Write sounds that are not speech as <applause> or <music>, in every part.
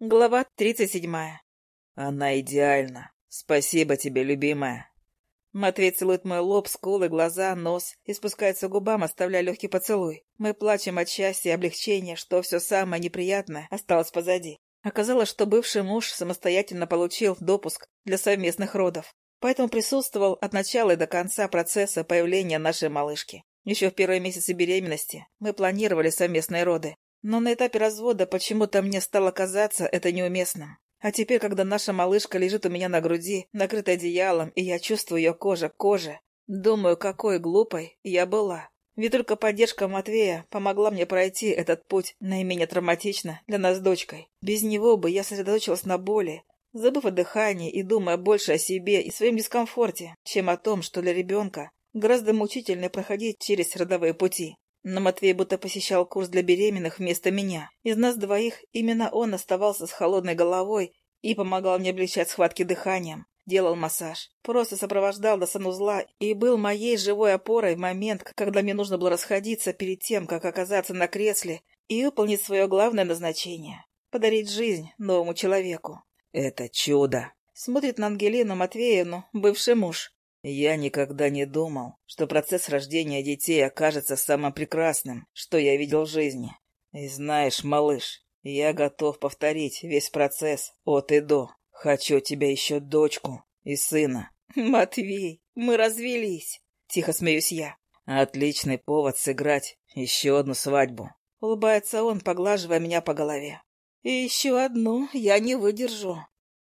Глава тридцать седьмая. Она идеальна. Спасибо тебе, любимая. Матвей целует мой лоб, скулы, глаза, нос и спускается к губам, оставляя легкий поцелуй. Мы плачем от счастья и облегчения, что все самое неприятное осталось позади. Оказалось, что бывший муж самостоятельно получил допуск для совместных родов, поэтому присутствовал от начала и до конца процесса появления нашей малышки. Еще в первые месяцы беременности мы планировали совместные роды, но на этапе развода почему-то мне стало казаться это неуместным. А теперь, когда наша малышка лежит у меня на груди, накрыта одеялом, и я чувствую ее кожа к коже, думаю, какой глупой я была. Ведь только поддержка Матвея помогла мне пройти этот путь наименее травматично для нас с дочкой. Без него бы я сосредоточилась на боли, забыв о дыхании и думая больше о себе и своем дискомфорте, чем о том, что для ребенка гораздо мучительнее проходить через родовые пути. Но Матвей будто посещал курс для беременных вместо меня. Из нас двоих именно он оставался с холодной головой и помогал мне облегчать схватки дыханием. Делал массаж, просто сопровождал до санузла и был моей живой опорой в момент, когда мне нужно было расходиться перед тем, как оказаться на кресле и выполнить свое главное назначение — подарить жизнь новому человеку. «Это чудо!» — смотрит на Ангелину Матвеевну, бывший муж. Я никогда не думал, что процесс рождения детей окажется самым прекрасным, что я видел в жизни. И знаешь, малыш, я готов повторить весь процесс от и до. Хочу тебя еще дочку и сына. <laughs> Матвей, мы развелись. Тихо смеюсь я. Отличный повод сыграть еще одну свадьбу. Улыбается он, поглаживая меня по голове. И еще одну я не выдержу.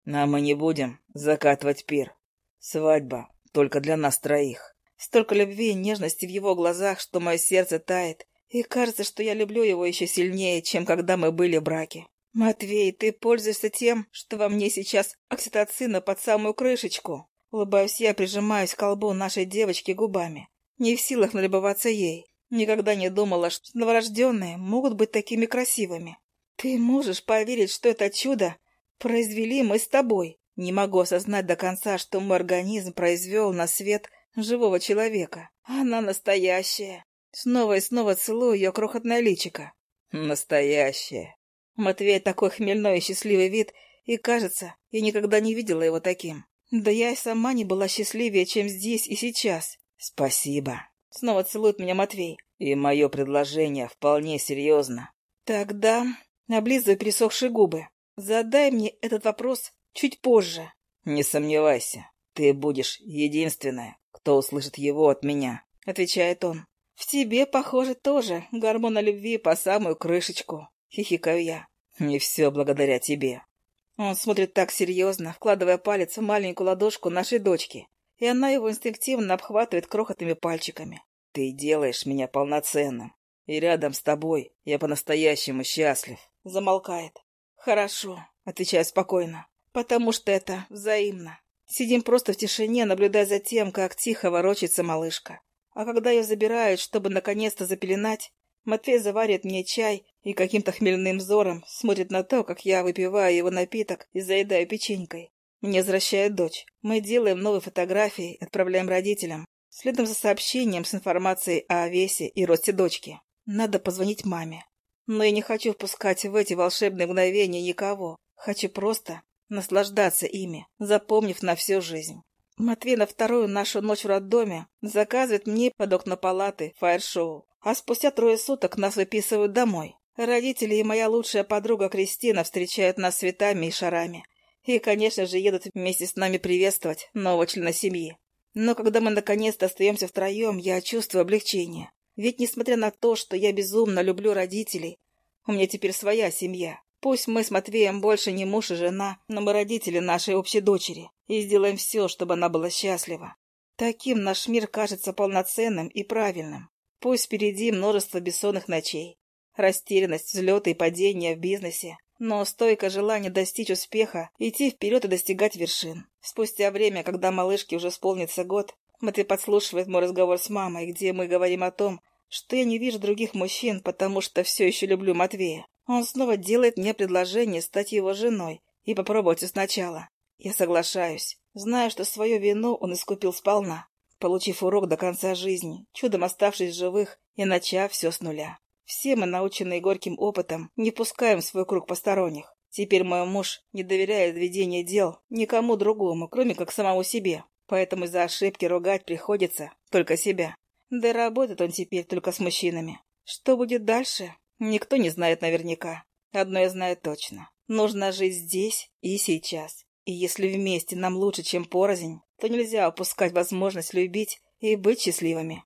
А мы не будем закатывать пир. Свадьба только для нас троих. Столько любви и нежности в его глазах, что мое сердце тает, и кажется, что я люблю его еще сильнее, чем когда мы были в браке. «Матвей, ты пользуешься тем, что во мне сейчас окситоцина под самую крышечку?» Улыбаюсь я, прижимаюсь к колбу нашей девочки губами. Не в силах налюбоваться ей. Никогда не думала, что новорожденные могут быть такими красивыми. Ты можешь поверить, что это чудо произвели мы с тобой? Не могу осознать до конца, что мой организм произвел на свет живого человека. Она настоящая. Снова и снова целую ее крохотное личико. Настоящая. Матвей такой хмельной и счастливый вид, и, кажется, я никогда не видела его таким. Да я и сама не была счастливее, чем здесь и сейчас. Спасибо. Снова целует меня Матвей. И мое предложение вполне серьезно. Тогда облизывай пересохшие губы. Задай мне этот вопрос Чуть позже. Не сомневайся, ты будешь единственная, кто услышит его от меня, отвечает он. В тебе, похоже, тоже гормона любви по самую крышечку, хихикаю я. Не все благодаря тебе. Он смотрит так серьезно, вкладывая палец в маленькую ладошку нашей дочки, и она его инстинктивно обхватывает крохотными пальчиками. Ты делаешь меня полноценным, и рядом с тобой я по-настоящему счастлив. Замолкает. Хорошо, отвечаю спокойно потому что это взаимно. Сидим просто в тишине, наблюдая за тем, как тихо ворочается малышка. А когда ее забирают, чтобы наконец-то запеленать, Матвей заварит мне чай и каким-то хмельным взором смотрит на то, как я выпиваю его напиток и заедаю печенькой. Мне возвращает дочь. Мы делаем новые фотографии, отправляем родителям. Следом за сообщением с информацией о весе и росте дочки. Надо позвонить маме. Но я не хочу впускать в эти волшебные мгновения никого. Хочу просто наслаждаться ими, запомнив на всю жизнь. Матвей на вторую нашу ночь в роддоме заказывает мне под окна палаты фаер-шоу, а спустя трое суток нас выписывают домой. Родители и моя лучшая подруга Кристина встречают нас цветами и шарами. И, конечно же, едут вместе с нами приветствовать нового члена семьи. Но когда мы наконец-то остаемся втроем, я чувствую облегчение. Ведь, несмотря на то, что я безумно люблю родителей, у меня теперь своя семья. Пусть мы с Матвеем больше не муж и жена, но мы родители нашей общей дочери, и сделаем все, чтобы она была счастлива. Таким наш мир кажется полноценным и правильным. Пусть впереди множество бессонных ночей, растерянность, взлеты и падения в бизнесе, но стойкое желание достичь успеха, идти вперед и достигать вершин. Спустя время, когда малышке уже исполнится год, Матвей подслушивает мой разговор с мамой, где мы говорим о том, что я не вижу других мужчин, потому что все еще люблю Матвея. Он снова делает мне предложение стать его женой и попробовать сначала. Я соглашаюсь, зная, что свою вину он искупил сполна, получив урок до конца жизни, чудом оставшись живых и начав все с нуля. Все мы, наученные горьким опытом, не пускаем в свой круг посторонних. Теперь мой муж не доверяет ведению дел никому другому, кроме как самому себе. Поэтому из-за ошибки ругать приходится только себя. Да и работает он теперь только с мужчинами. Что будет дальше, никто не знает наверняка. Одно я знаю точно. Нужно жить здесь и сейчас. И если вместе нам лучше, чем порознь, то нельзя упускать возможность любить и быть счастливыми.